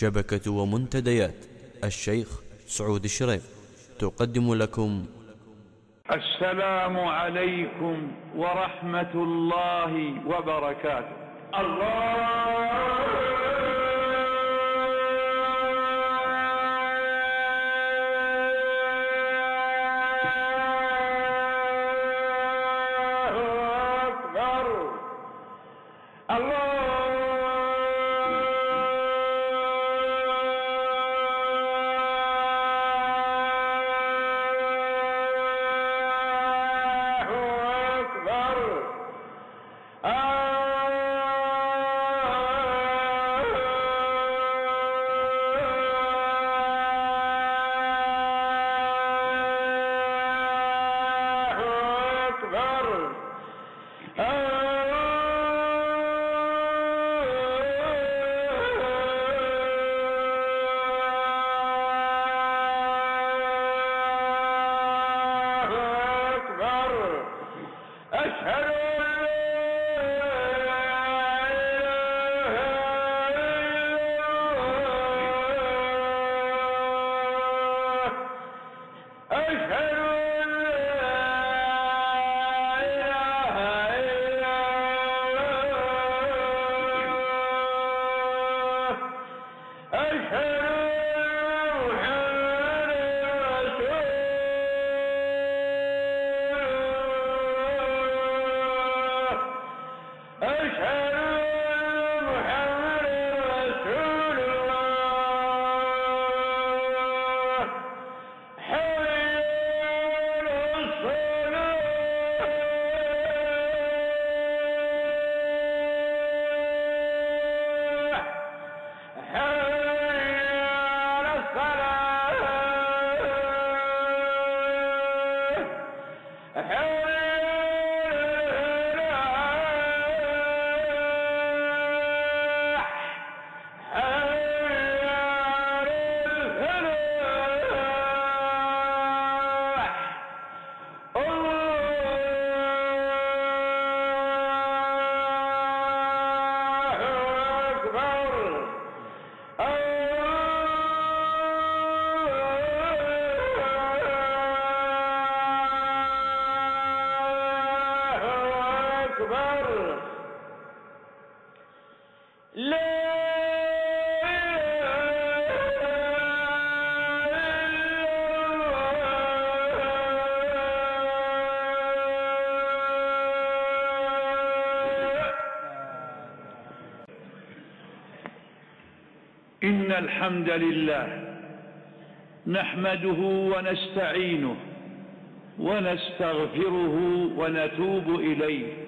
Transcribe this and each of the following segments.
شبكة ومنتديات. الشيخ سعود الشريف تقدم لكم. السلام عليكم ورحمة الله وبركاته. الله أكبر لا إن الحمد لله نحمده ونستعينه ونستغفره ونتوب إليه.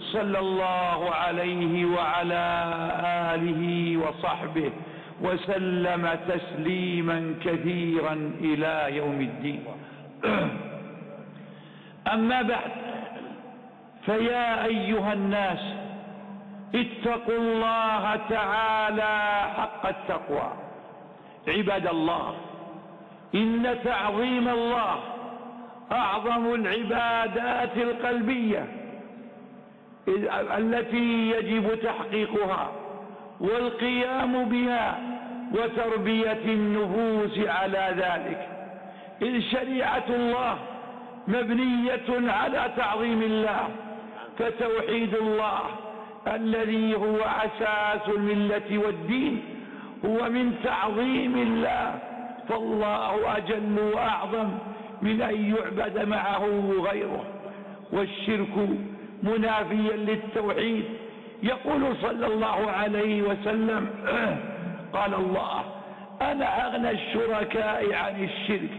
صلى الله عليه وعلى آله وصحبه وسلم تسليما كثيرا إلى يوم الدين. أما بعد فيا أيها الناس اتقوا الله تعالى حق التقوى. عباد الله إن تعظيم الله أعظم العبادات القلبية. التي يجب تحقيقها والقيام بها وتربية النفوس على ذلك. إذ شريعة الله مبنية على تعظيم الله فتوحيد الله الذي هو أساس الملة والدين هو من تعظيم الله فالله أجل وأعظم من أن يعبد معه غيره والشرك منافيا للتوحيد. يقول صلى الله عليه وسلم قال الله أنا أغنى الشركاء عن الشرك.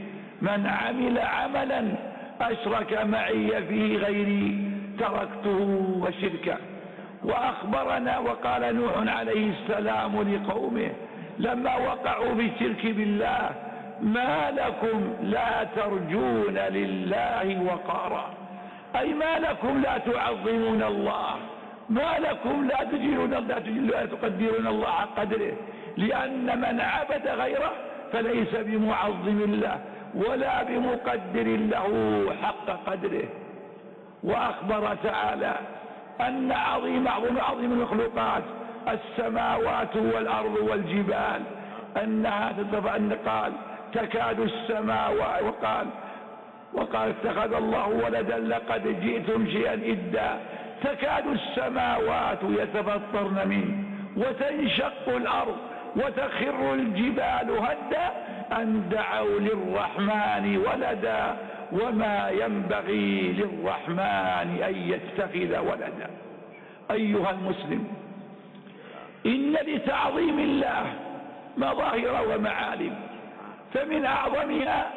من عمل عملا أشرك معي فيه غيري تركته وشركه. وأخبرنا وقال نوح عليه السلام لقومه لما وقعوا في الشرك بالله ما لكم لا ترجون لله وقارا. أي ما لكم لا تعظمون الله. ما لكم لا تجيرون لا تقدرون الله حق قدره. لأن من عبد غيره فليس بمعظم الله ولا بمقدر له حق قدره. وأخبر تعالى أن عظيم أعظم عظيم المخلوقات السماوات والأرض والجبال. أنها أن قال تكاد السماوات وقال وقال اتخذ الله ولدا لقد جئتم شيئا إدا تكاد السماوات يتفطرن منه وتنشق الأرض وتخر الجبال هدا أن دعوا للرحمن ولدا وما ينبغي للرحمن أن يتخذ ولدا. أيها المسلم إن لتعظيم الله مظاهر ومعالم فمن أعظمها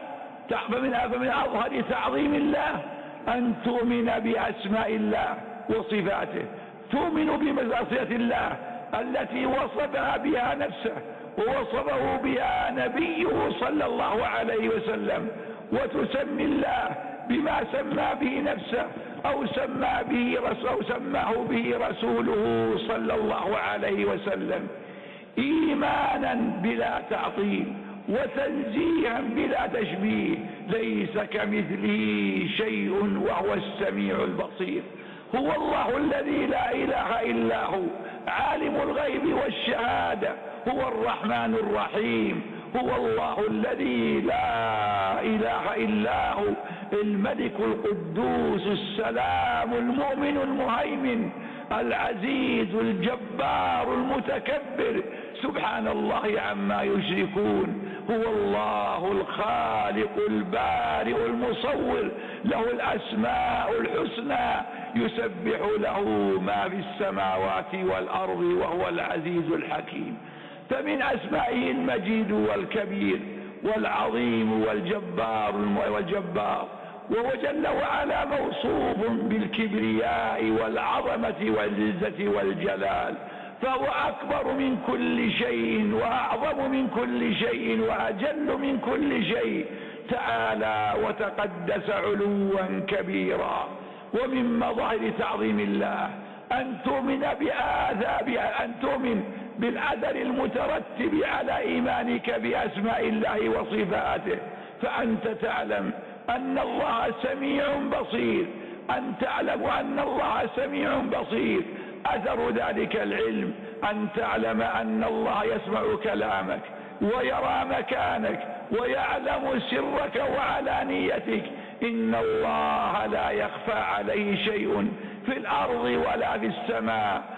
فمن أظهر تعظيم الله أن تؤمن بأسماء الله وصفاته. تؤمن بمزاصية الله التي وصفها بها نفسه ووصفه بها نبيه صلى الله عليه وسلم. وتسمي الله بما سمى به نفسه أو سمى به أو سماه به رسوله صلى الله عليه وسلم. إيمانا بلا تعطيل. وتنزيها بلا تشبيه. ليس كمثله شيء وهو السميع البصير. هو الله الذي لا إله إلا هو. عالم الغيب والشهادة. هو الرحمن الرحيم. هو الله الذي لا إله إلا هو. الملك القدوس السلام المؤمن المهيمن. العزيز الجبار المتكبر. سبحان الله عما يشركون. هو الله الخالق البارئ المصور. له الأسماء الحسنى. يسبح له ما في السماوات والأرض وهو العزيز الحكيم. فمن أسمائه المجيد والكبير والعظيم والجبار والجبار. وهو جل وعلا موصوف بالكبرياء والعظمة والعزة والجلال فهو أكبر من كل شيء وأعظم من كل شيء وأجل من كل شيء. تعالى وتقدس علوا كبيرا. ومن مظاهر تعظيم الله أن تؤمن بآذاب أن تؤمن بالأثر المترتب على إيمانك بأسماء الله وصفاته. فأنت تعلم أن الله سميع بصير. أن تعلم أن الله سميع بصير. أثر ذلك العلم. أن تعلم أن الله يسمع كلامك ويرى مكانك ويعلم سرك وعلانيتك. إن الله لا يخفى عليه شيء في الأرض ولا في السماء.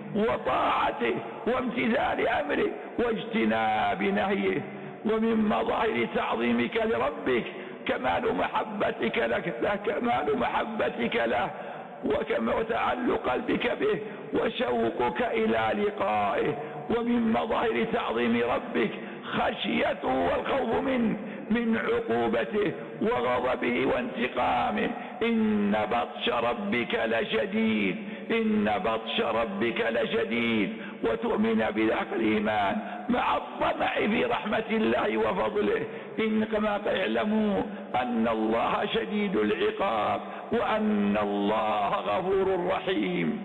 وطاعته وامتثال أمره واجتناب نهيه ومن مظاهر تعظيمك لربك كمال محبتك لك له كمال محبتك له وكما وتعلق قلبك به وشوقك إلى لقائه ومن مظاهر تعظيم ربك خشيته والخوف منه من عقوبته وغضبه وانتقامه إن بطش ربك لشديد إن بطش ربك لشديد وتؤمن بذلك الإيمان مع الطمع في رحمة الله وفضله. إن كما تعلموا أن الله شديد العقاب وأن الله غفور رحيم.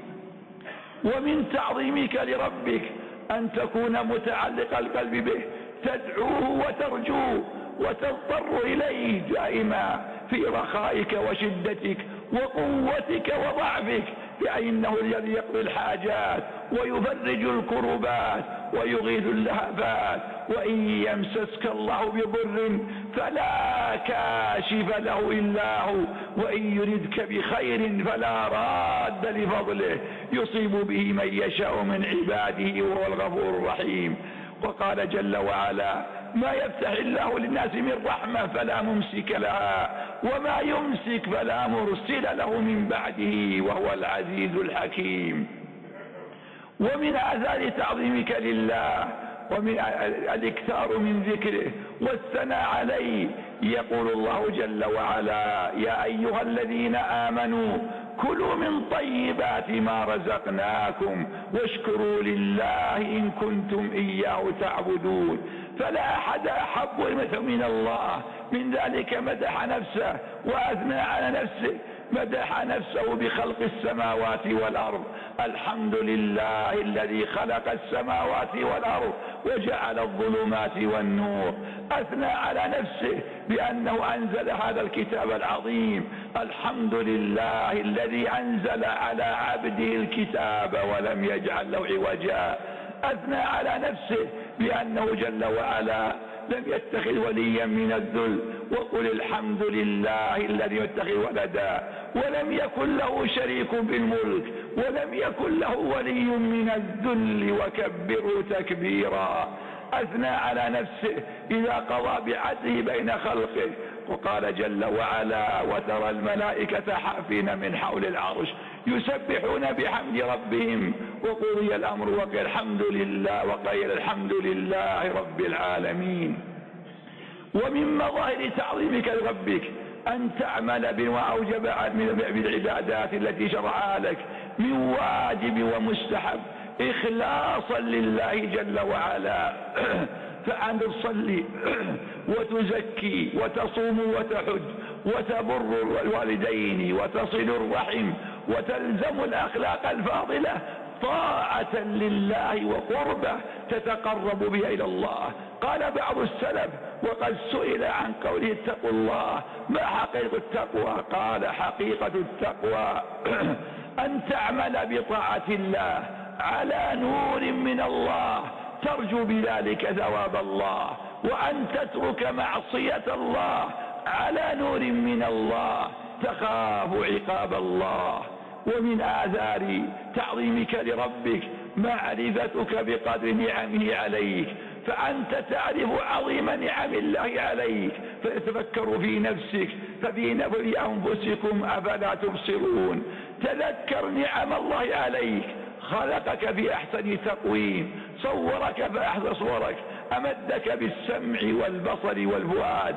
ومن تعظيمك لربك أن تكون متعلق القلب به. تدعوه وترجوه وتضطر إليه دائما في رخائك وشدتك وقوتك وضعفك. فإنه الذي يقضي الحاجات ويفرج الكربات ويغيث اللهفات وإن يمسسك الله بضر فلا كاشف له إلا هو وإن يردك بخير فلا راد لفضله يصيب به من يشاء من عباده وهو الغفور الرحيم وقال جل وعلا ما يفتح الله للناس من رحمة فلا ممسك لها وما يمسك فلا مرسل له من بعده وهو العزيز الحكيم. ومن آثار تعظيمك لله ومن الإكثار من ذكره والثناء عليه يقول الله جل وعلا يا أيها الذين آمنوا كلوا من طيبات ما رزقناكم واشكروا لله إن كنتم إياه تعبدون. فلا أحد أحب من الله. من ذلك مدح نفسه وأثنى على نفسه. مدح نفسه بخلق السماوات والأرض. الحمد لله الذي خلق السماوات والأرض وجعل الظلمات والنور. أثنى على نفسه بأنه أنزل هذا الكتاب العظيم. الحمد لله الذي أنزل على عبده الكتاب ولم يجعل له عوجا. أثنى على نفسه بأنه جل وعلا لم يتخذ وليا من الذل وقل الحمد لله الذي يتخذ ولدا. ولم يكن له شريك بالملك ولم يكن له ولي من الذل وكبره تكبيرا. أثنى على نفسه إذا قضى بعدله بين خلقه. وقال جل وعلا وترى الملائكة حافين من حول العرش يسبحون بحمد ربهم. وقضي الأمر وقال الحمد لله وقيل الحمد لله رب العالمين. ومن مظاهر تعظيمك لربك أن تعمل بما أوجب بالعبادات التي شرعها لك من واجب ومستحب إخلاصا لله جل وعلا. فأن تصلي وتزكي وتصوم وتحج وتبر الوالدين وتصل الرحم وتلزم الأخلاق الفاضلة. طاعة لله وقربه تتقرب بها إلى الله. قال بعض السلف وقد سئل عن قوله اتقوا الله. ما حقيقة التقوى؟ قال حقيقة التقوى أن تعمل بطاعة الله على نور من الله. ترجو بذلك ثواب الله. وأن تترك معصية الله على نور من الله. تخاف عقاب الله. ومن آثار تعظيمك لربك معرفتك بقدر نعمه عليك فأنت تعرف عظيم نعم الله عليك فتتفكر في نفسك ففي أنفسكم أفلا تبصرون. تذكر نعم الله عليك خلقك في أحسن تقويم صورك فأحسن صورك أمدك بالسمع والبصر والفؤاد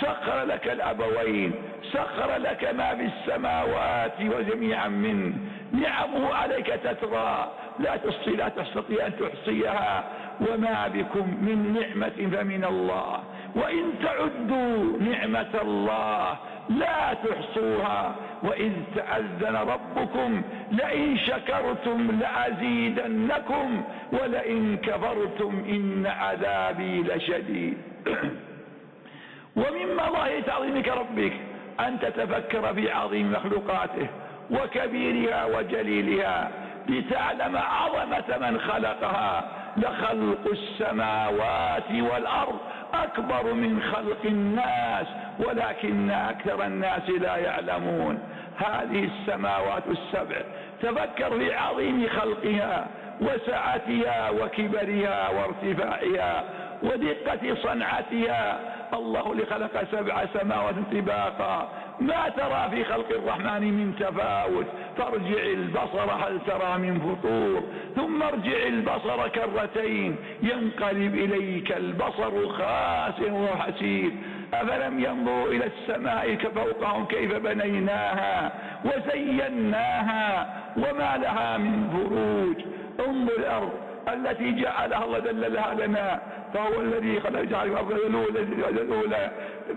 سخر لك الأبوين سخر لك ما في السماوات وجميعا منه. نعمه عليك تترى. لا تصي لا تستطيع أن تحصيها. وما بكم من نعمة فمن الله. وإن تعدوا نعمة الله لا تحصوها. وإذ تأذن ربكم لئن شكرتم لأزيدنكم. ولئن كفرتم إن عذابي لشديد. ومن مظاهر تعظيمك ربك أن تتفكر في عظيم مخلوقاته وكبيرها وجليلها لتعلم عظمة من خلقها. لخلق السماوات والأرض أكبر من خلق الناس ولكن أكثر الناس لا يعلمون. هذه السماوات السبع تفكر في عظيم خلقها وسعتها وكبرها وارتفاعها ودقة صنعتها الله لخلق سبع سماوات طباقا ما ترى في خلق الرحمن من تفاوت؟ فارجع البصر هل ترى من فطور؟ ثم ارجع البصر كرتين. ينقلب إليك البصر خاسر وحسير. أفلم ينظروا إلى السماء فوقهم كيف بنيناها وزيناها وما لها من فروج انظر الأرض التي جعلها الله دللها لنا فهو الذي خلق جعل الأرض الأولى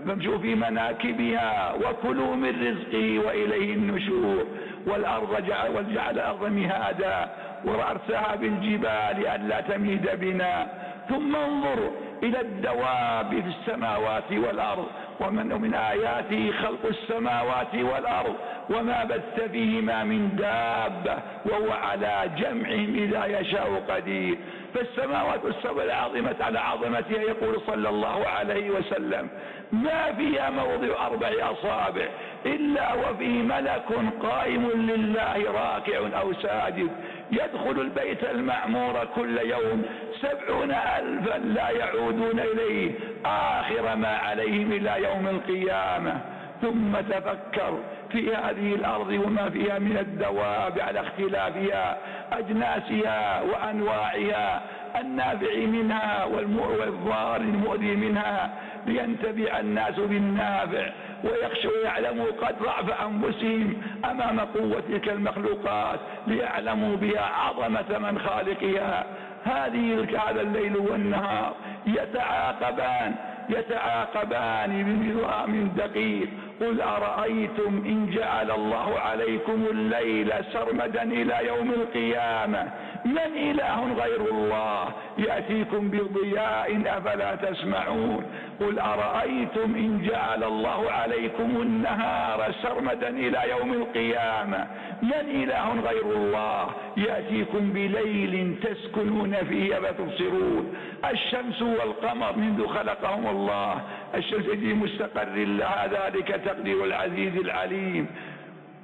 فامشوا في مناكبها وكلوا من رزقه وإليه النشور. والأرض جعل, وجعل الأرض مهادا ورأسها بالجبال ألا تميد بنا. ثم انظر إلى الدواب في السماوات والأرض. ومن من آياته خلق السماوات والأرض. وما بث فيهما من دابة وهو على جمعهم إذا يشاء قدير. فالسماوات السبع العظيمة على عظمتها يقول صلى الله عليه وسلم ما فيها موضع أربع أصابع إلا وفيه ملك قائم لله راكع أو ساجد. يدخل البيت المعمور كل يوم سبعون ألفا لا يعودون إليه. آخر ما عليهم إلى يوم القيامة. ثم تفكر في هذه الأرض وما فيها من الدواب على اختلافها أجناسها وأنواعها النافع منها والضار المؤذي منها لينتفع الناس بالنافع ويخشوا ويعلموا قد ضعف أنفسهم أمام قوة تلك المخلوقات ليعلموا بها عظمة من خالقها. هذه هذا الليل والنهار يتعاقبان يتعاقبان بنظام دقيق قل أرأيتم إن جعل الله عليكم الليل سرمدا إلى يوم القيامة من إله غير الله. يأتيكم بضياء أفلا تسمعون. قل أرأيتم إن جعل الله عليكم النهار سرمدا إلى يوم القيامة. من إله غير الله. يأتيكم بليل تسكنون فيه فتبصرون. الشمس والقمر منذ خلقهم الله. الشمس في مستقر لها ذلك تقدير العزيز العليم.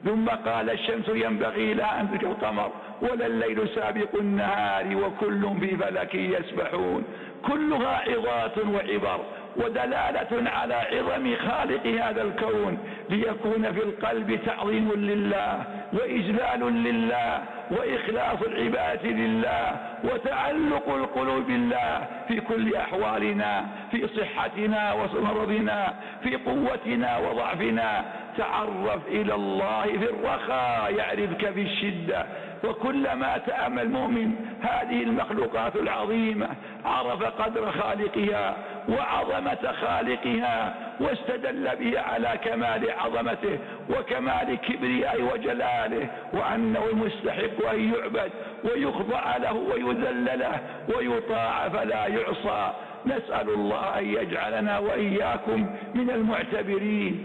ثم قال الشمس ينبغي لها أن تدرك القمر ولا الليل سابق النهار وكل في فلك يسبحون. كلها عظات وعبر ودلالة على عظم خالق هذا الكون ليكون في القلب تعظيم لله وإجلال لله وإخلاص العبادة لله وتعلق القلوب بالله في كل أحوالنا في صحتنا ومرضنا في قوتنا وضعفنا. تعرف إلى الله في الرخاء يعرفك في الشدة. وكلما تأمل المؤمن هذه المخلوقات العظيمة عرف قدر خالقها وعظمة خالقها واستدل به على كمال عظمته وكمال كبرياء وجلاله وأنه المستحق أن يعبد ويخضع له ويذل له ويطاع فلا يعصى. نسأل الله أن يجعلنا وإياكم من المعتبرين.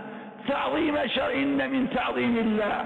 تعظيم شرع إن من تعظيم الله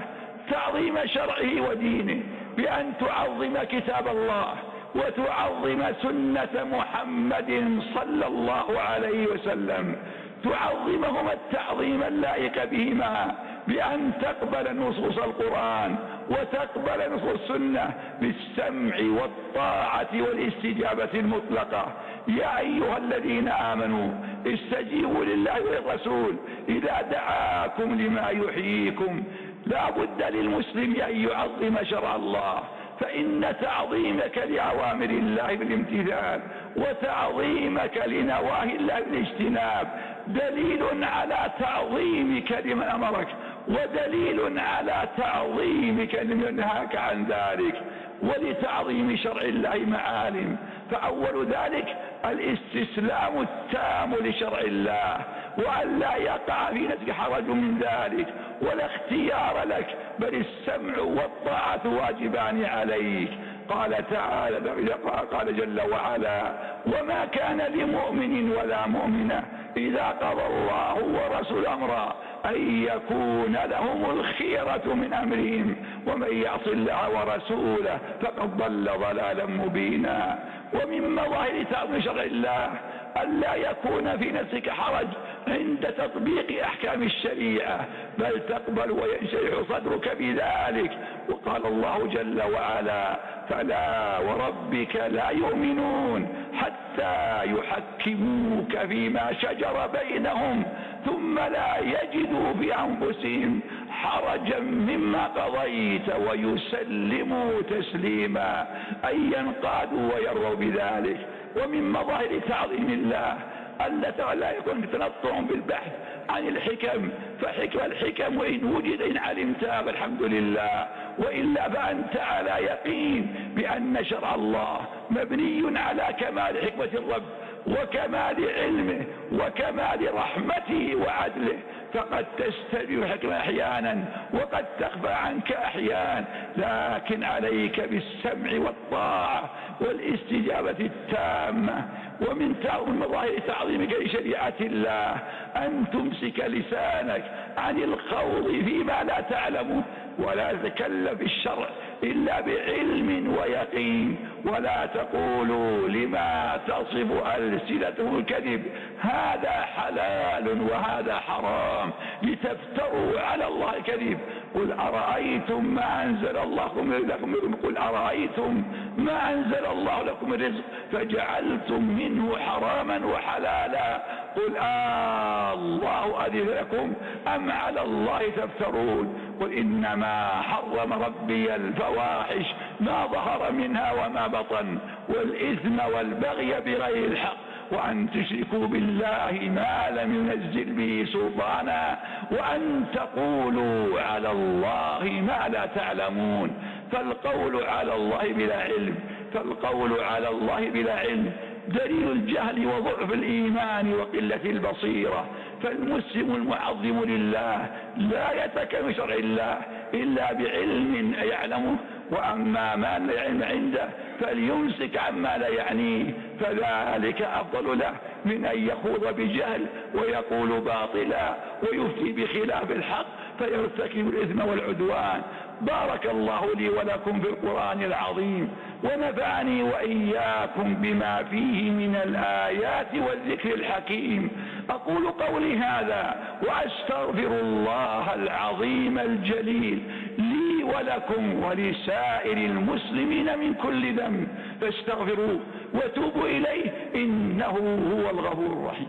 تعظيم شرعه ودينه بأن تعظم كتاب الله وتعظم سنة محمد صلى الله عليه وسلم. تعظمهما التعظيم اللائق بهما بأن تقبل نصوص القرآن وتقبل نصوص السنة بالسمع والطاعة والاستجابة المطلقة. يا أيها الذين آمنوا استجيبوا لله والرسول إذا دعاكم لما يحييكم. لا بد للمسلم أن يعظم شرع الله. فإن تعظيمك لأوامر الله بالامتثال وتعظيمك لنواهي الله بالاجتناب دليل على تعظيمك لمن أمرك. ودليل على تعظيمك لمن نهاك عن ذلك ولتعظيم شرع الله معالم. فأول ذلك الاستسلام التام لشرع الله وأن لا يقع في نفسك حرج من ذلك ولا اختيار لك بل السمع والطاعة واجبان عليك. قال تعالى قال جل وعلا وما كان لمؤمن ولا مؤمنة إذا قضى الله ورسول أمرا أن يكون لهم الخيرة من أمرهم ومن يعص الله ورسوله فقد ضل ضلالا مبينا. ومن مظاهر تعظيم شرع الله ألا يكون في نفسك حرج عند تطبيق أحكام الشريعة بل تقبل وينشرح صدرك بذلك. وقال الله جل وعلا فلا وربك لا يؤمنون حتى يحكموك فيما شجر بينهم ثم لا يجدوا بأنفسهم حرجا مما قضيت ويسلموا تسليما أن ينقادوا ويروا بذلك. ومن مظاهر تعظيم الله ألا لا يكون تنطع بالبحث عن الحكم. فحكم الحكم وإن وجد إن علمتها فالحمد لله. وإلا فأنت على يقين بأن شرع الله مبني على كمال حكمة الرب. وكمال علمه وكمال رحمته وعدله فقد تستبي الحكمة أحيانا وقد تخفى عنك أحيانا لكن عليك بالسمع والطاعة والاستجابة التامة. ومن مظاهر تعظيمك لشريعة الله أن تمسك لسانك عن الخوض فيما لا تعلمه ولا تتكلم الشرع إلا بعلم ويقين. ولا تقولوا لما تصف ألسنتهم الكذب هذا حلال وهذا حرام. لتفتروا على الله الكذب. قل أرأيتم ما أنزل الله لكم؟ قل أرأيتم ما أنزل الله لكم الرزق فجعلتم منه حراما وحلالا. قل آه الله أذن لكم. أم على الله تفترون؟ قل إنما حرم ربي الفواحش ما ظهر منها وما بطن والإثم والبغي بغير الحق. وأن تشركوا بالله ما لم ينزل به سلطانا وأن تقولوا على الله ما لا تعلمون. فالقول على الله بلا علم فالقول على الله بلا علم. دليل الجهل وضعف الإيمان وقلة البصيرة. فالمسلم المعظم لله لا يتكلم شرع الله إلا بعلم يعلمه وأما ما لا علم عنده فليمسك عما لا يعنيه. فذلك أفضل له من أن يخوض بجهل ويقول باطلا ويفتي بخلاف الحق فيرتكب الإثم والعدوان. بارك الله لي ولكم في القرآن العظيم ونفعني وإياكم بما فيه من الآيات والذكر الحكيم. أقول قولي هذا وأستغفر الله العظيم الجليل لي ولكم ولسائر المسلمين من كل ذنب. فاستغفروه وتوبوا إليه إنه هو الغفور الرحيم.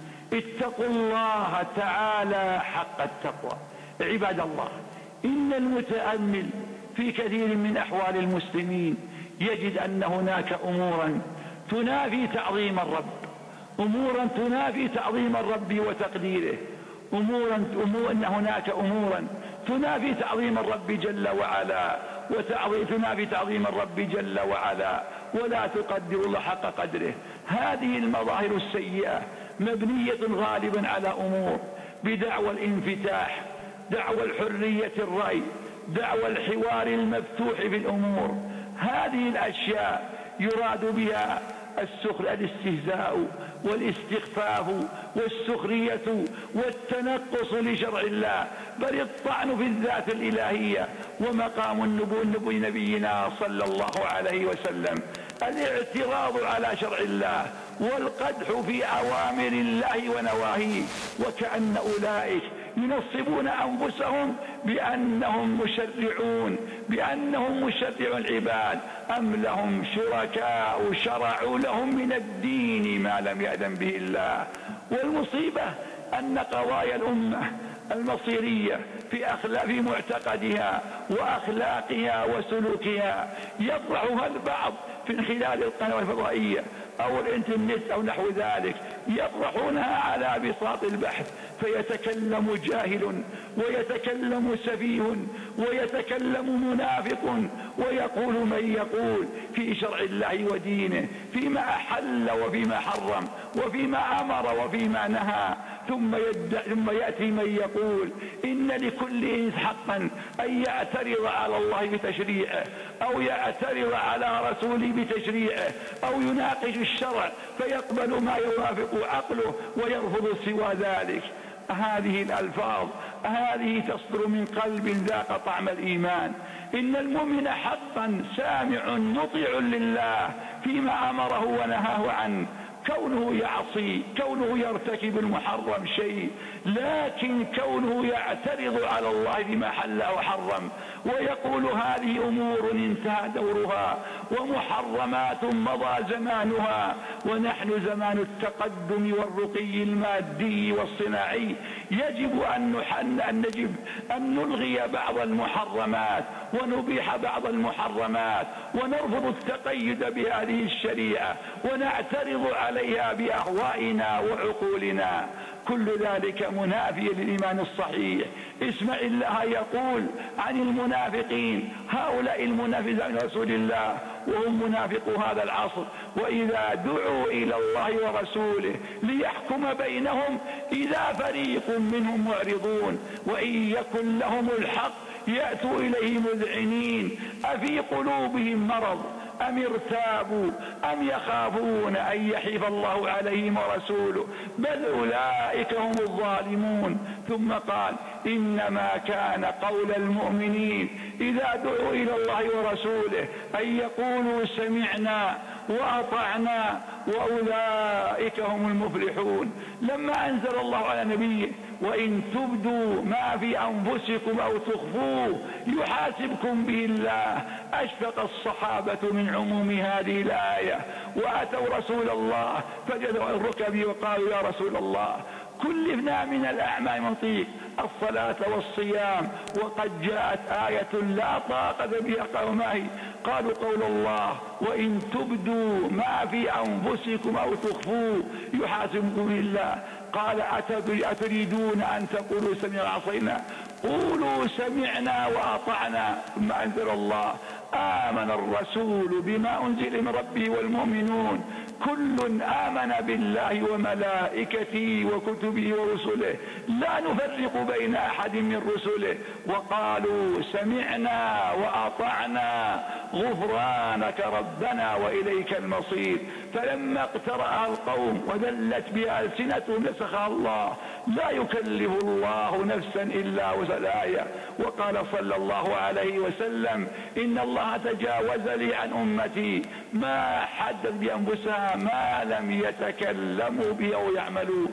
اتقوا الله تعالى حق التقوى. عباد الله إن المتأمل في كثير من أحوال المسلمين يجد أن هناك أمورا تنافي تعظيم الرب أمورا تنافي تعظيم الرب وتقديره أمورا أمور أن هناك أمورا تنافي تعظيم الرب جل وعلا وتنافي تعظيم الرب جل وعلا ولا تقدر الله حق قدره. هذه المظاهر السيئة مبنية غالبا على أمور بدعوى الانفتاح دعوى الحرية الرأي دعوى الحوار المفتوح في الأمور. هذه الأشياء يراد بها السخر الاستهزاء والاستخفاف والسخرية والتنقص لشرع الله. بل الطعن في الذات الإلهية ومقام النبو النبو نبينا صلى الله عليه وسلم. الاعتراض على شرع الله والقدح في أوامر الله ونواهيه وكأن أولئك ينصبون أنفسهم بأنهم مشرعون بأنهم مشرع العباد أم لهم شركاء شرعوا لهم من الدين ما لم يأذن به الله. والمصيبة أن قضايا الأمة المصيرية في أخلاق في معتقدها وأخلاقها وسلوكها يطرحها البعض من خلال القنوات الفضائية. أو الإنترنت أو نحو ذلك يطرحونها على بساط البحث فيتكلم جاهل ويتكلم سفيه ويتكلم منافق ويقول من يقول في شرع الله ودينه فيما أحل وفيما حرم وفيما أمر وفيما نهى. ثم, ثم يأتي من يقول إن لكل حقا أن يعترض على الله بتشريعه أو يعترض على رسوله بتشريعه أو يناقش الشرع فيقبل ما يوافق عقله ويرفض سوى ذلك. هذه الألفاظ هذه تصدر من قلب ذاق طعم الإيمان. إن المؤمن حقا سامع مطيع لله فيما أمره ونهاه عنه. كونه يعصي كونه يرتكب المحرم شيء. لكن كونه يعترض على الله بما حل وحرم ويقول هذه أمور انتهى دورها ومحرمات مضى زمانها ونحن زمان التقدم والرقي المادي والصناعي يجب أن, نحن أن نجب أن نلغي بعض المحرمات ونبيح بعض المحرمات ونرفض التقيد بهذه الشريعة ونعترض عليها بأهوائنا وعقولنا. كل ذلك منافي للإيمان الصحيح. اسمع الله يقول عن المنافقين هؤلاء المنافقين رسول الله وهم منافقو هذا العصر. وإذا دعوا إلى الله ورسوله ليحكم بينهم إذا فريق منهم معرضون وإن يكن لهم الحق يأتوا إليه مذعنين. أفي قلوبهم مرض؟ أم ارتابوا؟ أم يخافون أن يحيف الله عليهم ورسوله؟ بل أولئك هم الظالمون. ثم قال إنما كان قول المؤمنين إذا دعوا إلى الله ورسوله أن يقولوا سمعنا. وأطعنا وأولئك هم المفلحون. لما أنزل الله على نبيه وإن تبدوا ما في أنفسكم أو تخفوه يحاسبكم به الله. أشفق الصحابة من عموم هذه الآية. وأتوا رسول الله فجدوا الركب وقالوا يا رسول الله كلفنا من الأعمال مطيق الصلاة والصيام. وقد جاءت آية لا طاقة بها قومه. قالوا قول الله وإن تبدوا ما في أنفسكم أو تخفوه يحاسبكم الله قال أتريدون أن تقولوا سمعنا عصينا؟ قولوا سمعنا وأطعنا. ثم أنزل الله آمن الرسول بما أنزل من ربه والمؤمنون. كل آمن بالله وملائكته وكتبه ورسله. لا نفرق بين أحد من رسله. وقالوا سمعنا وأطعنا غفرانك ربنا وإليك المصير. فلما اقترأ القوم وذلت بها ألسنتهم نسخها الله. لا يكلف الله نفسا إلا وسلايا وقال صلى الله عليه وسلم إن الله تجاوز لي عن أمتي. ما حدث بأنفسها ما لم يتكلموا به أو يعملوا.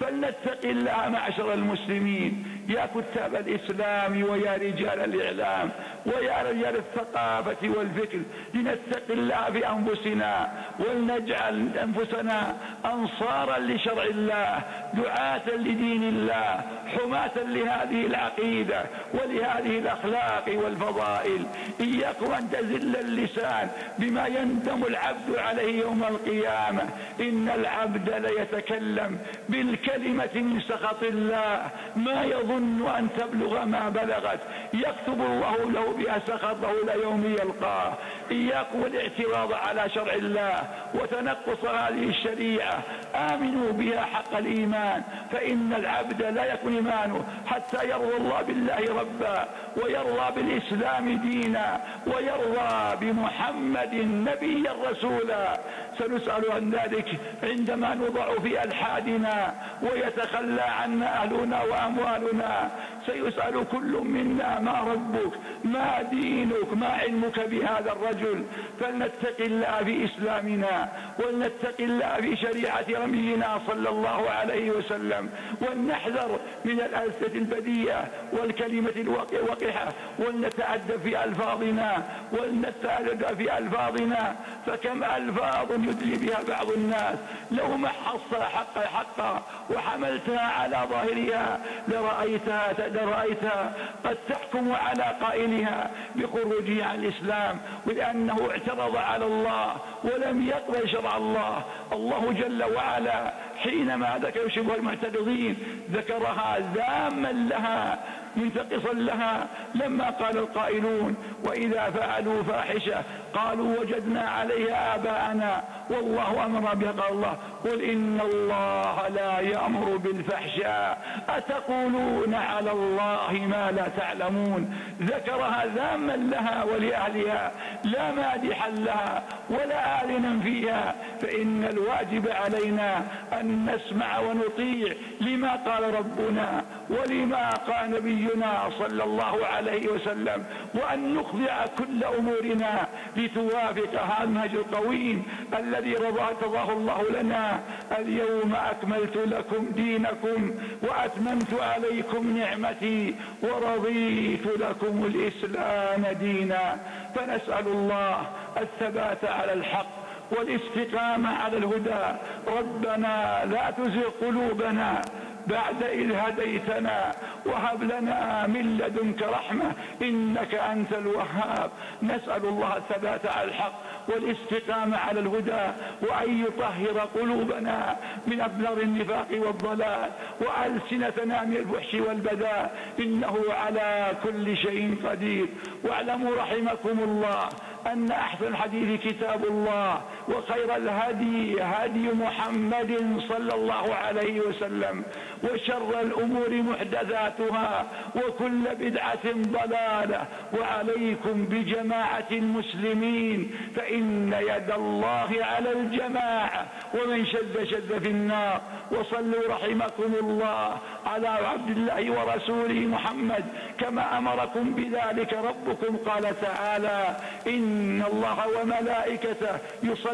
فلنتق الله معشر المسلمين. يا كتاب الإسلام ويا رجال الإعلام ويا رجال الثقافة والفكر لنتق الله في أنفسنا ولنجعل أنفسنا أنصارا لشرع الله دعاة لدين الله حماة لهذه العقيدة ولهذه الأخلاق والفضائل. إياكم أن تزل اللسان بما يندم العبد عليه يوم القيامة. إن العبد ليتكلم بالكلمة من سخط الله. ما يظن أن تبلغ ما بلغت. يكتب الله له بها سخطه إلى يوم يلقاه إياكم الاعتراض على شرع الله وتنقص هذه الشريعة. آمنوا بها حق الإيمان. فإن العبد لا يكون إيمانه حتى يرضى الله بالله ربا ويرضى بالإسلام دينا ويرضى بمحمد نبيا رسولا سنسأل عن ذلك عندما نضع في ألحادنا ويتخلى عنا أهلنا وأموالنا. سيسأل كل منا ما ربك ما دينك ما علمك بهذا الرجل. فلنتق الله في إسلامنا ولنتق الله في شريعة رمينا صلى الله عليه وسلم. ولنحذر من الألسة البديئة والكلمة الوقحة. ولنتأدب في ألفاظنا ولنتأدب في ألفاظنا. فكم ألفاظ يدلي بها بعض الناس. لو ما حصل حق حقا وحملتها على ظاهرها لرأيتها لرأيتها قد تحكم على قائلها بخروجه عن الإسلام ولأنه اعترض على الله ولم يقبل شرع الله. الله جل وعلا حينما ذكر شبه المعترضين ذكرها ذاما لها. منتقصا لها لما قال القائلون وإذا فعلوا فاحشة قالوا وجدنا عليها آباءنا والله أمر بها. قال الله قل إن الله لا يأمر بالفحشاء. أتقولون على الله ما لا تعلمون؟ ذكرها ذاما لها ولأهلها لا مادحا لها ولا آلنا فيها. فإن الواجب علينا أن نسمع ونطيع لما قال ربنا ولما قال نبينا صلى الله عليه وسلم وأن ونخضع كل أمورنا لتوافق هذا المنهج القويم الذي رضاه الله لنا. اليوم أكملت لكم دينكم وأتممت عليكم نعمتي ورضيت لكم الإسلام دينا. فنسأل الله الثبات على الحق والاستقامة على الهدى. ربنا لا تزغ قلوبنا بعد إذ هديتنا وهب لنا من لدنك رحمة إنك أنت الوهاب. نسأل الله الثبات على الحق والاستقامة على الهدى وأن يطهر قلوبنا من أبلغ النفاق والضلال وألسنتنا من الفحش والبذاء. إنه على كل شيء قدير. واعلموا رحمكم الله أن أحسن الحديث كتاب الله وخير الهدي هدي محمد صلى الله عليه وسلم وشر الأمور محدثاتها وكل بدعة ضلالة وعليكم بجماعة المسلمين فإن يد الله على الجماعة ومن شذ شذ في النار وصلوا رحمكم الله على عبد الله ورسوله محمد كما أمركم بذلك ربكم قال تعالى إن الله وملائكته يصلون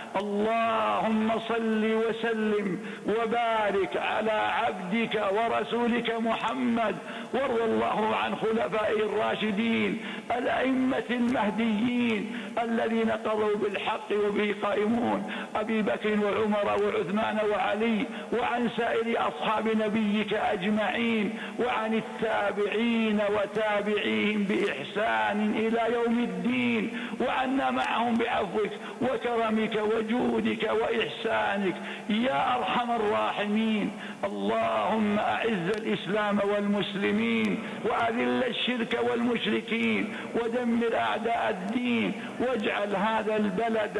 اللهم صل وسلم وبارك على عبدك ورسولك محمد وارض الله عن خلفائه الراشدين الأئمة المهديين الذين قضوا بالحق وبه قائمون أبي بكر وعمر وعثمان وعلي وعن سائر أصحاب نبيك أجمعين وعن التابعين وتابعيهم بإحسان إلى يوم الدين وعنا معهم بعفوك وكرمك وجودك وإحسانك. يا أرحم الراحمين. اللهم أعز الإسلام والمسلمين وأذل الشرك والمشركين ودمر أعداء الدين واجعل هذا البلد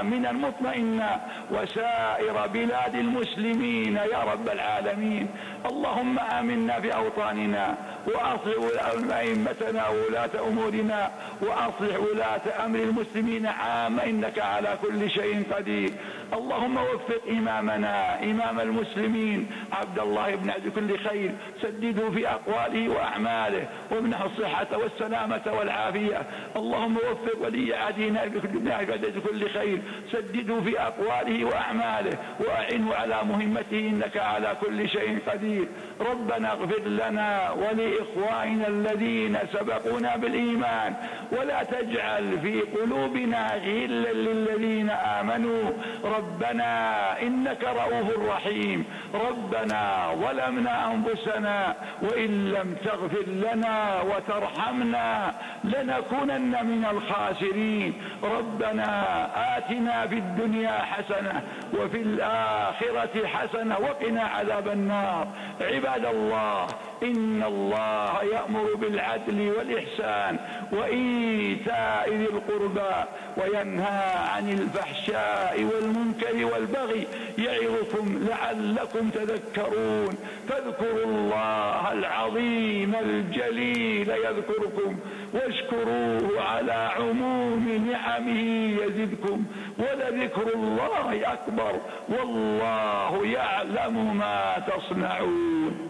آمنا مطمئنا وسائر بلاد المسلمين يا رب العالمين. اللهم آمنا في أوطاننا وأصلح أئمتنا وولاة أمورنا وأصلح ولاة أمر المسلمين عامة إنك على كل شيء قدير. اللهم وفق إمامنا إمام المسلمين. عبد الله بن عبد كل خير سدده في أقواله وأعماله وامنحه الصحة والسلامة والعافية. اللهم وفق ولي عهدنا في كل خير سدده في أقواله وأعماله. وأعنه على مهمته إنك على كل شيء قدير. ربنا اغفر لنا ولإخواننا الذين سبقونا بالإيمان. ولا تجعل في قلوبنا غلا للذين آمنوا. ربنا إنك رؤوف رحيم. ربنا ظلمنا أنفسنا وإن لم تغفر لنا وترحمنا لنكونن من الخاسرين. ربنا آتنا في الدنيا حسنة وفي الآخرة حسنة وقنا عذاب النار. عباد الله إن الله يأمر بالعدل والإحسان وإيتاء ذي القربى وينهى عن الفحشاء والمنكر والبغي يعظكم لعلكم تذكرون. فاذكروا الله العظيم الجليل يذكركم واشكروه على عموم نعمه يزدكم ولذكر الله أكبر والله يعلم ما تصنعون.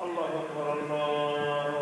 الله أكبر الله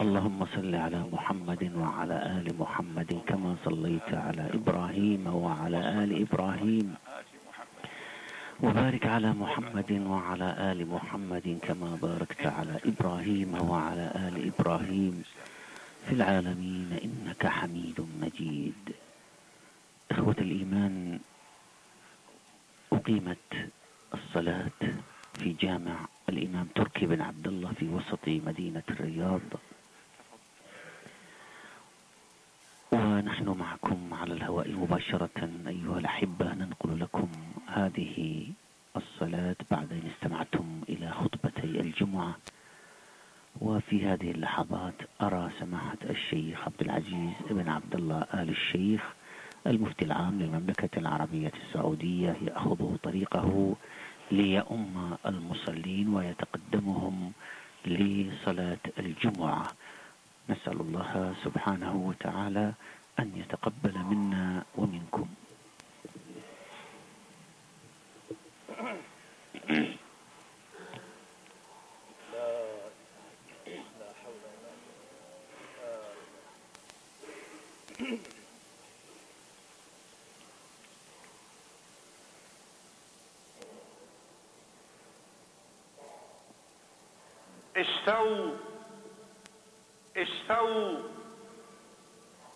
اللهم صل على محمد وعلى آل محمد كما صليت على إبراهيم وعلى آل إبراهيم. وبارك على محمد وعلى آل محمد كما باركت على إبراهيم وعلى آل إبراهيم. في العالمين إنك حميد مجيد. إخوة الإيمان أقيمت الصلاة في جامع الإمام تركي بن عبد الله في وسط مدينة الرياض. ونحن معكم على الهواء مباشرة أيها الأحبة ننقل لكم هذه الصلاة بعد أن استمعتم إلى خطبتي الجمعة. وفي هذه اللحظات أرى سماحة الشيخ عبد العزيز بن عبد الله آل الشيخ المفتي العام للمملكة العربية السعودية يأخذ طريقه ليؤم المصلين ويتقدمهم لصلاة الجمعة. نسأل الله سبحانه وتعالى أن يتقبل منا ومنكم. استووا. استووا.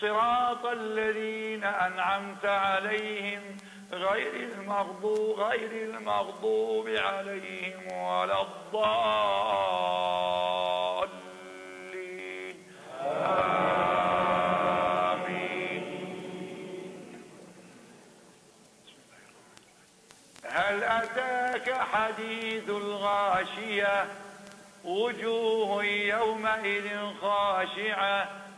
صراط الذين أنعمت عليهم غير المغضوب غير المغضوب عليهم ولا الضالين. آمين. هل أتاك حديث الغاشية؟ وجوه يومئذ خاشعة.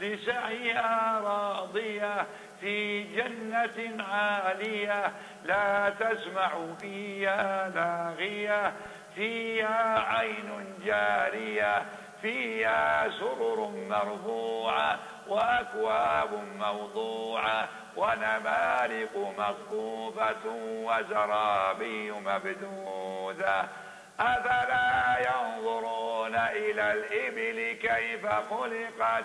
لسعيها راضية في جنة عالية. لا تسمع فيها لاغية فيها عين جارية فيها سرر مرفوعة وأكواب موضوعة ونمارق مصفوفة وزرابي مبدودة. أفلا ينظرون إلى الإبل كيف خلقت؟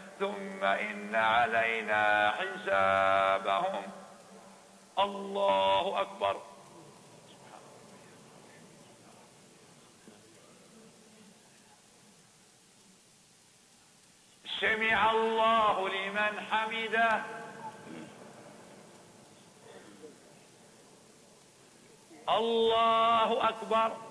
ثم إن علينا حسابهم. الله أكبر. سمع الله لمن حمده. الله أكبر.